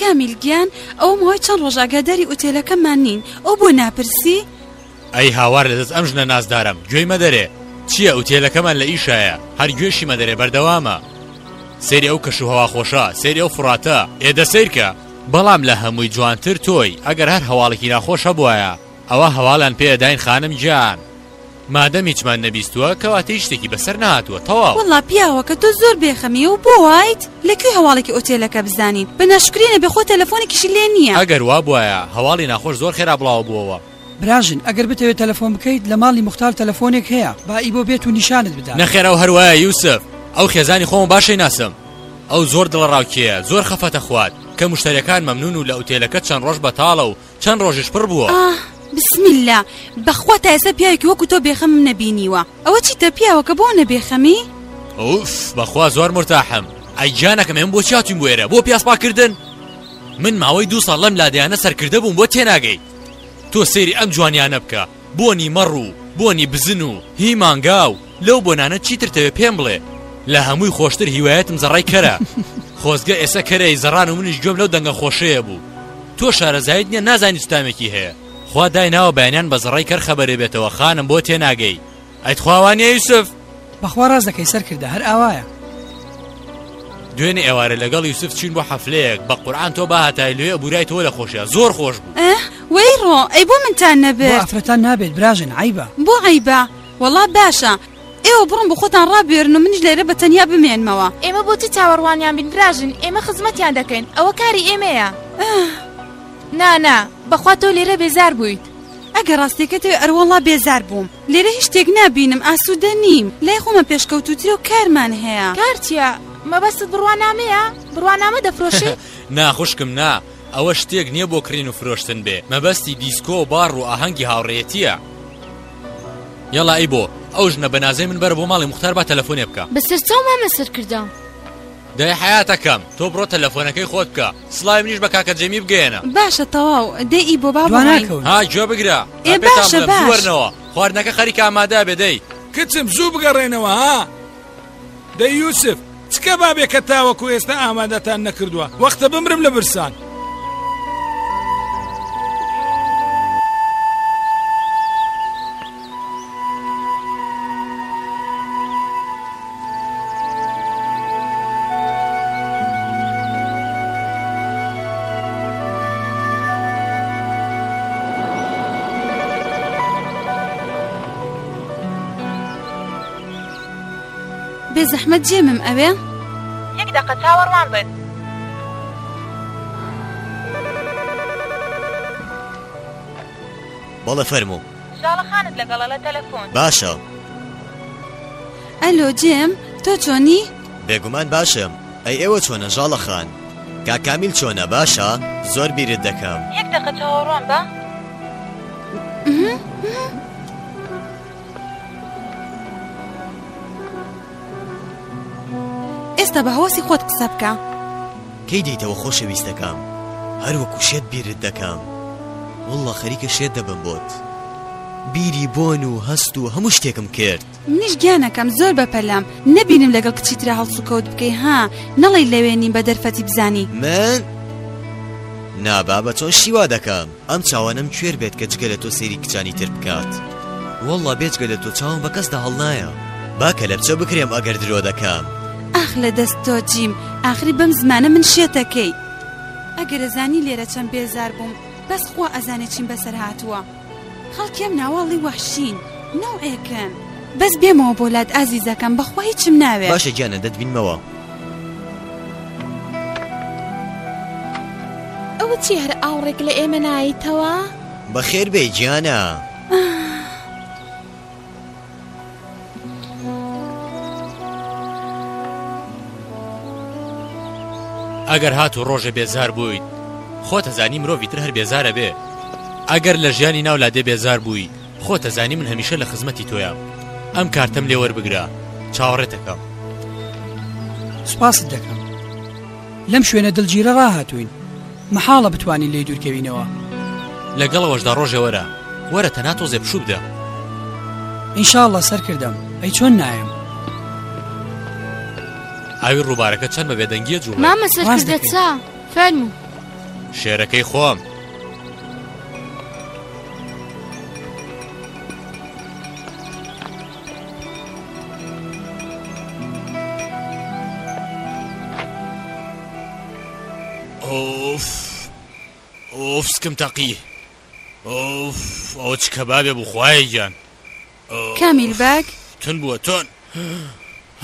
کامیل گیان ئەو مۆی چەند ڕۆژ ئاگاداری ئوتێلەکەمان نین ئەو بۆ ناپرسی ئەی هاوار لە دەست ئەم ژنە نازدارم گوێی مەدەرێ چییە ئوتێلەکەمان لە ئیشایە هەر گوێشی مەدەرێ بەردەوامە سری ئەو کەش و هەوا خۆشە سری ئەو فڕاتە ئێدە سیرکە بەڵام لە هەمووی جوانتر تۆی. ئەگەر هەر هەواڵێکی ناخۆش هەبوایە ئەوا هەواڵیان پێ ئەداین خانم گیان. مادەم هیچمان نەبیستووە کەواتە هیچ شتێکی بەسەر نەهاتووە تەواو. وەڵڵا پیاوەکە تۆ زۆر بێ خەمی و بۆ وایت؟ لە کوێ هەواڵێکی ئۆتێلەکە بزانین؟ بە ناشکری نەبێ خۆ تەلەفۆنێکیشی لێ نییە. ئەگەر وابوایە هەواڵی ناخۆش زۆر خێرا بڵاوە بووەوە. براژن ئەگەر بتەوێت تەلەفۆن بکەیت لە ماڵی موختار تەلەفۆنێک هەیە با ئی بۆ بێت و نیشانت بدات. نەخێر ئەو هەر وایە یوسف ئەو خێزانی خۆمە باشەی ناسم ئەو زۆر دڵە ڕاوکێیە زۆر خەفەتە خوات کە مشتەرەکان مەمنون و لە ئوتێلەکە چەند ڕۆژ بەتاڵە و چەند ڕۆژیش پڕ بووە. ئاه بسم اللە بەخوا تا ئێستا پیاوێکی وەکو تۆ بێخەمم نەبینیوە ئەوە چیتە پیاوەکە بۆ نەبێخەمی ئوف بەخوا زۆر مرتاحم ئەی گیانەکەم ئێم بۆ چیاتوین بۆێرە بۆ پیاسپاکردن من ماوەی دوو ساڵ لەم لادەیانە سەرکردە بووم بۆ تێناگەی تۆ سەیری ئەم جوانیانە بکە بۆنی مەڕ و بۆنی بزن و هی مانگاو لەو بۆنانە چیتر تەوێ پێم بڵێ لە هەمووی خۆشتر هیوایەتم زەڕای کەرە خۆزگە ئێسە کەرەی زەڕان و منیش گوێم لەو دەنگە خۆشەیە بوو تۆ شارەزایت نییە نازانی سوتامێکی هەیە خوا دایناوە بەیانیان بە زەڕای کەر خەبەرێ بێتەوە خانم بۆ تێناگەی ئەی تخوا وانە یوسف بەخوا ڕاست دەکەی سەرکردە هەر ئاوایە دوێنێ ئێوارە لەگەڵ یوسف چین بۆ حەفلەیەک بە قورآان تۆ باهاتای لێ ئەبورای تۆ لە خۆشیە زۆر خۆش بوو وەی ڕۆ ئەی بۆ منتان نەبێت ئافرەتان نابێت براژن عیبە بۆ عیبە وەڵا باشە ئێوە بڕم بۆ خۆتان ڕابێرن و منیش لێرە بە تەنیا بمێنمەوە ئێمە بۆ چی چاوەڕوانیان بین براژن ئێمە خزمەتیان دەکەین ئەوە کاری ئێمەیە نانا بەخوا تۆ لێرە بێزار بوویت ئەگە ڕاستێکەتەوە ئەروەڵا بێزار بووم لێرە هیچ شتێک نابینم ئاسوودە نیم لای خۆمە پێشکەوتووترە و کارمان هەیە کار چیە مەبەستت بڕوانامەیە بڕوانامە دەفرۆشی؟ نا خوشکم نا ئەوە شتێک نیە بۆ کڕین و فرۆشتن بێ مەبەستی دیسکۆ و باڕ و ئاهەنگی هاوڕێیەتیە یەڵا ئەی بۆ ئەو ژنە بەنازەی من بەرە بۆ ماڵی موختار با تەلەفۆنێ بکا. بەسەرچاو مامە سەرکردە. دەی حەیاتەکەم تۆ بڕۆ تەلەفۆنەکەی خۆت بکە. سڵاوی منیش بە کاکە جەیمی بگەیەنە. باشە تەواو دەی ئی بۆ با دوا بڕۆین. ناکەون ها گوێ بگرە ئێ با پێتان باشە بڵێم باش. بوەرنەوە خواردنەکە خەریکە ئامادە بێ دەی کچم زوو بگەڕێنەوە ها. دەی یوسف چ کەبابێکە تاوەکو ئێستا ئامادەتان نەکردووە وەختە بمرم لە برسان. بێزەحمەت جێمم ئەوێ؟ یەک دەقە چاوەڕوان بن. بەڵێ فەرموو. ژاڵە خانت لەگەڵە لە تەلەفۆن. باشە. ئەلۆ جێم تۆ چۆنی؟ بێگومان باشم ئەی ئێوە چۆنە ژاڵە خان؟ کاک کامیل چۆنە باشە؟ زۆر بیرت دەکەم. یەک دەقە چاوەڕوان بە. ئێستا بە هەواسی خۆت قسە بکە کەی دێیتەوە خۆشەویستەکەم هەر وەکو شێت بیرت دەکەم واللە خەریکە شێت دەبم بۆت بیری بۆن و هەست و هەموو شتێکم کرد منیش گیانەکەم زۆر بەپەلەم نەبینم لەگەڵ کچی ترا هەڵسوکەوت بکەی ها نەڵی لەوێ نیم بە دەرفەتی بزانی من نا بابە چۆن شیوا دەکەم ئەم چاوە نەم کوێر بێت کە جگە لە تۆ سەیری کچانی تر بکات. وەڵڵا بێجگە لە تۆ چاوم بە کەسدا هەڵنایە. با کەلەپچە بکرێم ئەگەر درۆ دەکەم. ئاخ لە دەست تۆ جیم ئاخری بەم زمانە من شێتەکەی. ئەگەر ئەزانی لێرە چەند بێزار بووم بەس خوا ئەزانێ چیم بەسەر هاتووە. خەڵکی ئەم ناوەاڵی وەحشین نەوعێکن. بەس بێمەوە بۆ لات ئازیزەکەم بەخوا هیچم ناوێ. باشە گیانە دەتبینمەوە. ئەوە چیە هەر ئاوڕێک لە ئێمە نایەیتەوە؟ بەخێر بێی گیانە. ئەگەر هات و ڕۆژە بێزار بوویت خۆتەزانی مرۆڤی تر هەر بێزارە بێ ئەگەر لە ژیانی ناولا دێ بێزار بووی خۆت ئەزانی من هەمیشە لە خزمەتی تۆیام ئەم کارتەم لێ وەربگرە چاوەڕێتەکەم سوپاست دەکەم لەم شوێنە دڵگیرە ڕاهاتوین محاڵە بتوانین لێ دوورکەوینەوە لەگەڵەوەشدا ڕۆژێ وەرە وەرە تەنا تۆزێ پشوو بدە ئینشاءله سەرکردم ئەی چۆن نایم ئاوی ڕووبارەکە چەند بە بێدەنگیە جوو مامە سەرکردە چا فەرموو. شێرەکەی خۆم. ئۆف ئۆف سکم تەقی ئۆف ئەوە چ کەبابێ بوو خوایە گیان ئۆف، کامیل باگ تون بووە تۆن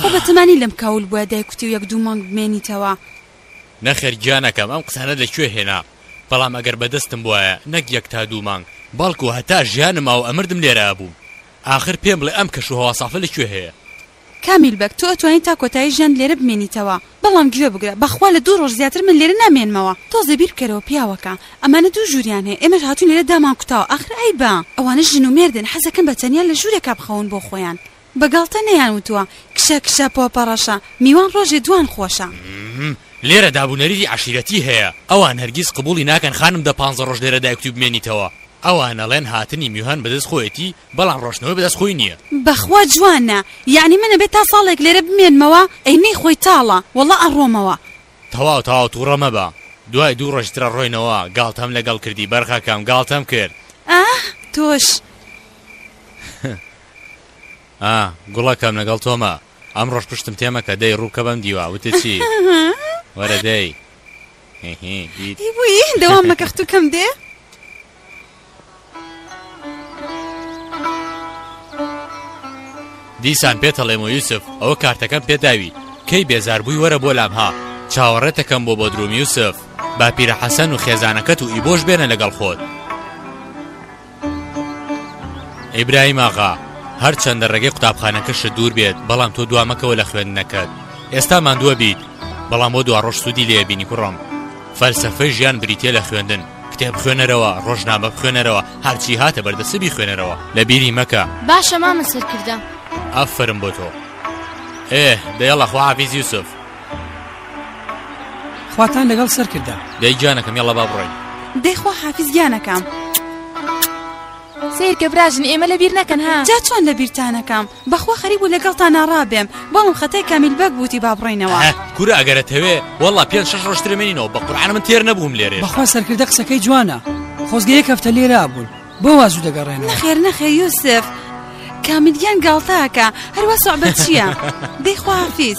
خۆ بەتەمانی لەم کاول بووە دایکوتی و یەک دوو مانگ بمێنیتەوە نەخێر گیانەکەم ئەم قسانەت لە کوێ هێنا بەڵام ئەگەر بەدەستم بوایە نەک یەک تا دوو مانگ بەڵکو هەتا ژیانم ماوە ئەمردم لێرە ئەبووم ئاخر پێم بڵێ ئەم کەش و هەوا سافە لە کوێ هەیە. کامیل بەگ تۆ ئەتوانی تا کۆتایی ژیانت لێرە بمێنیتەوە بەڵام گوێ بگرە بەخوا لە دوو ڕۆژ زیاتر من لێرە نامێنمەوە تۆزێ بیر بکەرەوە پیاوەکە ئەمانە دوو ژووریان هەیە ئێمەش هاتووین لێرە دامانکوتاوە ئاخر عەیبە ئەوانە ژن و مێردن حەزەکەن بە تەنیا لە ژوورێکا بخەون بۆ خۆیان بە گاڵتە نەیان وتووە کشە کشە پۆپە ڕەشە میوان ڕۆژێ دووان خۆشە. مم لێرە داب و نەریتی عەشیرەتی هەیە ئەوان هەرگیز قبوڵی ناکەن خانم دە پانزە ڕۆژ لێرە دایکتووی بمێنیتەوە ئەوان ئەڵێن هاتنی میوان بەدەست خۆیەتی بەڵام ڕۆشتنەوەی بەدەست خۆی نیە. بەخوا جوانە یەعنی من ئەبێ تا ساڵێک لێرە بمێنمەوە ئەی نەیخۆی تاڵە وەڵا ئەڕۆمەوە. تەواو تەواو توڕە مەبە دوای دوو ڕۆژ ترە ڕۆینەوە گاڵتەم لەگەڵ کردی بەرخەکەم گاڵتەم کرد. ئاه تۆش. ئا گوڵەکەم لەگەڵ تۆمە. ئەمڕۆش پشتم تێ مەکە دەی ڕووکە بەم دیوە وتت چی وەرە دەی هی هی ئیت هی بووی دەوام مەکە ختووکەم دێ دیسان پێت هەڵێم و یوسف ئەوە کارتەکەم پێ داوی کەی بێزار بووی وەرە بۆ لام ها چاوەڕێتەکەم بۆ بۆدرووم یوسف باپیرە حەسەن و خێزانەکەت و ئیبۆش بێنە لەگەڵ خۆت ئیبراهیم ئاغا، هەرچەندە ڕێگەی قوتابخانەکەشت دوور بێت، بەڵام تۆ دوا مەکەوە لە خوێندنەکەت. ئێستا ماندووە بیت، بەڵام بۆ دواڕۆژ سوودی لێ ئەبینی کوڕم. فەلسەفەی ژیان بریتییە لە خوێندن. کتێب بخوێنەرەوە، ڕۆژنامە بخوێنەرەوە، هەرچی هاتە بەر دەستت بیخوێنەرەوە. لە بیری مەکە. باشە مامە سەرکردە. ئافەرم بۆ تۆ. ئێه، دەیەڵا خواحافیز یوسف. خواتان لەگەڵ سەر کردە دەی گیانەکەم یاڵە با بڕۆین دەیخوا حافز گیانەکەم سیر کە براژن ئێمە لە بیر نەکەن ها جا چۆن لە بیرتانەکەم بەخوا خەریک بوو لەگەڵتان ناڕابێم بەڵام خەتای کامیل بەگ بووتی با بڕینەوە ئەه، کورە ئەگەرە تەوێ وەڵا پێنج شەش ڕۆژ ترمێنینەوە بە قورعان من تێر نەبووم لێرێ بەخوا سەرکردە قسەکەی جوانە خۆزگە یەک هەفتە لێرا بوون بۆ وازوو دەگەڕێنەوە نەخێر نەخێ یوسف کامیلگیان گاڵتاکە هەروە سوعبەت چییە دەیخوا حافیز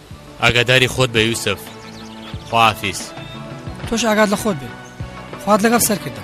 ئاگاداری خۆت بە یوسف خوافیز. تۆش ئاگات لە خۆت بێ خوات لەگەڵ سەرکردە.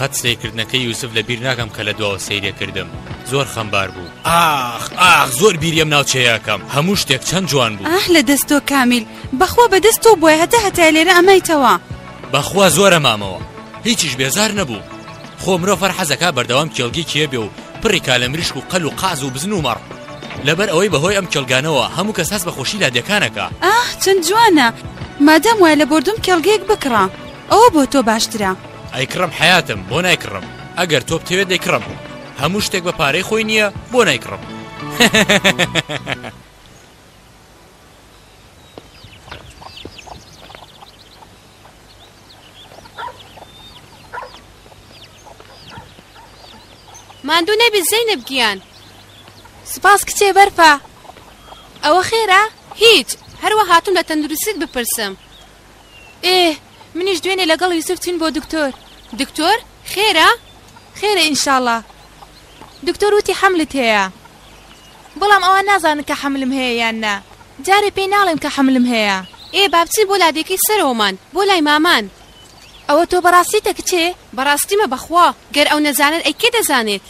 قەت سەیرکردنەکەی یوسف لە بیر ناکەم کە لە دواوە سەیرێ کردم زۆر خەمبار بوو ئاخ ئاخ زۆر بیریم ناوچەیەکەم هەموو شتێک چەند جوان بوو ئاه لە دەستۆ کامیل بەخوا بە دەستۆ بۆیە هەتا هەتا لێرە ئەمایتەوە بەخوا زۆرە مامەوە هیچیش بێزار نەبوو خۆ مرۆڤ هەر حەزەکە بەردەوام کێڵگی کێ بێ و پڕی کا لە مریشک و قەل و قاز و بزن و مەڕ لەبەر ئەوەی بەهۆی ئەم کێڵگانەوە هەموو کەس هەست بە خۆشی لادێکان ئەکا. ئاه چەند جوانە مادام وایە لە بۆردوم کێڵگەیەک بکڕە ئەوە بۆ تۆ باشترە. ئەیکڕم حەیاتم بۆ نایکڕم ئەگەر تۆ بتەوێت دەیکڕم هەموو شتێک بە پارەی خۆی نییە بۆ نایکڕم. ماندوو نەبی زەینب گیان سپاس کچێ بەرفە ئەوە خێرە هیچ هەروە هاتم لە تەندروستیت بپرسم ئێ منیش دوێنێ لەگەڵ یوسف چین بۆ دکتۆر دکتۆر خێرە خێرە ئینشاڵە دکتۆر وتی حەملت هەیە بەڵام ئەوان نازانن کە حەملم هەیە یان نا. جارێ پێی ناڵێم کە حەملم هەیە. ئێ با بچی بۆ لادێکەی سەرەوەمان، بۆ لای مامان. ئەوە تۆ بەڕاستیتە کچێ؟ بەڕاستیمە بەخوا، گەر ئەو نەزانێت ئەی کێ دەزانێت؟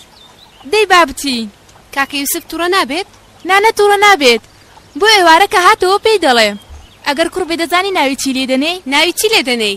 دەی با بچین. کاکە یوسف توڕە نابێت؟ نا نا توڕە نابێت. بۆ ئێوارە کە هاتەوە پێی دەڵێ. ئەگەر کوڕ بێ دەزانی ناوی چی لێ دەنێی؟ ناوی چی لێ دەنێی؟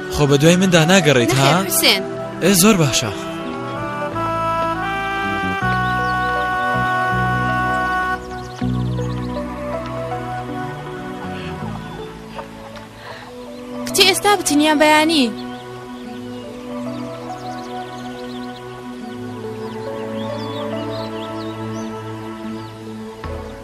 خۆ بە دوای مندا ناگەڕێیت ها نەخێر حوسێن ئێ زۆر باشە کچێ ئێستا بچین یان بەیانی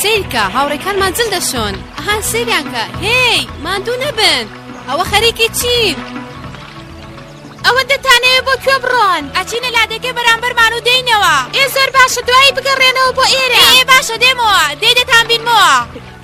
سەیرکە هاوڕێکانمان جل دەشۆن ئەها سەیریان کە هێی ماندوو نەبن ئەوە خەریکی چین ئەوە دەتانەوێت بۆ کوێ بڕۆن ئەچینە لادێکە بەرامبەرمان و دێینەوە ئێ زۆر باشە دوایی بگەڕێنەوە بۆ ئێرە ئێ باشە دێمەوە دێ دەتان بینمەوە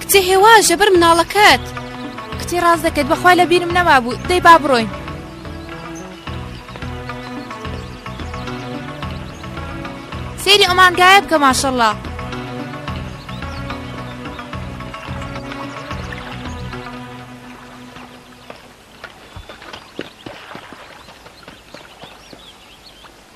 کچێ هێواش لەبەر مناڵەکەت کچی ڕاز دەکەێت بەخوا لە بیرم نەما بوو دەی با بڕۆین سێری ئەمانگایە بکە ماشەڵە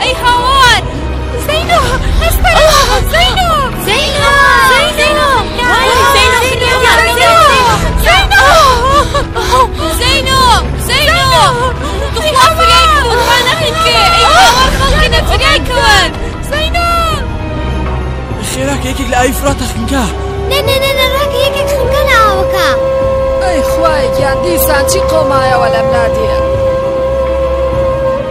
ئەی هاوار زینۆ خێراکە یەکێک لە ئای فرا تەخنکە نەنەنەنەڕاکە یەکێک خنکە لە ئاوەکە ئەی خوای گیان دیسان چی قۆمایەوە لەم نادیە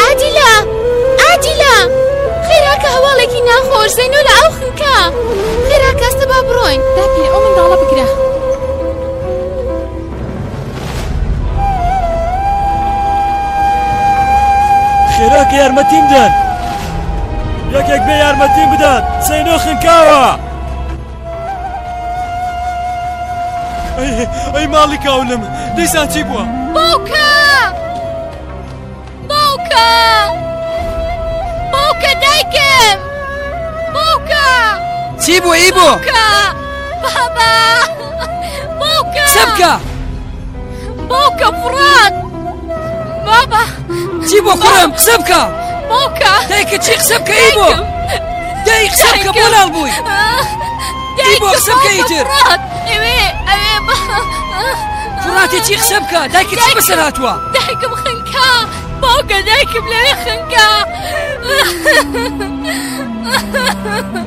ئادیلە! ئادیلە! خێراکە هەواڵێکی ناخۆش زەینۆ لە ئاو خنکا! خێراکە ئەستە با بڕۆین! داپیر ئەو منداڵە بگرە! خێراکە یارمەتیم دەن! یەکێک بێ یارمەتیم بدات زەینۆ خنکاوە! ئەی ماڵی کاولم دیسان چی بووە؟ باوکە! باوکە! باوکە دایکم! باوکە! چی بوو ئی بوو؟ باوکە! بابا! باوکە! سەبکە! باوکە فڕات بابە چی بۆ خۆم قسە بکە باوکە دایکە چی قسە بکەی بۆ دای قسە بکە بۆ لاڵ بووی دای بۆ قسە بکەی تر ئەوێ ئەوێ بە فڕاتی چی قسە بکە دایکە چی بەسەر هاتووە دایکم خنکە باوکە دایکم لەوێ خنکە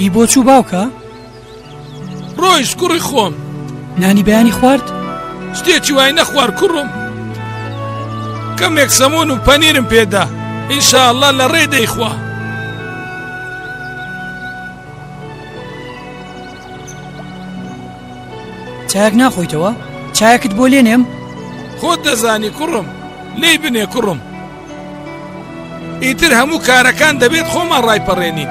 ئی بۆ چوو باوکە؟ ڕۆیش کوڕی خۆم نانی بەیانی خوارد؟ شتێکی وای نەخوار کوڕم کەمێک سەمون و پەنیرم پێدا ئینشاءله لە ڕێ دەیخوا چاک ناخۆیتەوە چاکت بۆ لێ نێم خۆت دەزانی کوڕم لی بنێ کوڕم ئیتر هەموو کارەکان دەبێت خۆمان ڕایپەڕێنین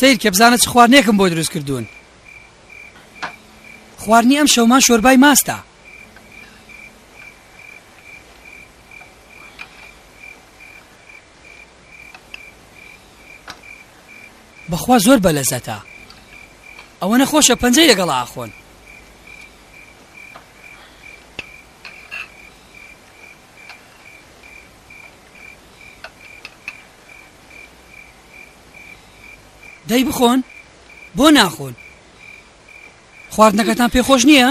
سیر کە بزانە چ خواردنێکم بۆ دروست کردوون خواردنی ئەم شەومان شۆربای ماستە بەخوا زۆر بەلەزەتە ئەوەنە خۆشە پەنجەی لەگەڵ ئاخۆن دەی بخۆن بۆ ناخۆن خواردنەکەتان پێ خۆش نییە؟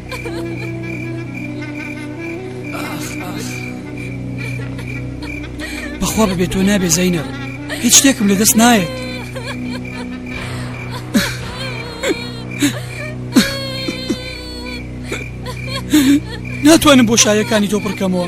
بەخوا بەبێ تۆ نابێ زینب هیچ شتێکم لە دەست نایەت ناتوانم بۆ شایەکانی تۆ پڕکەمەوە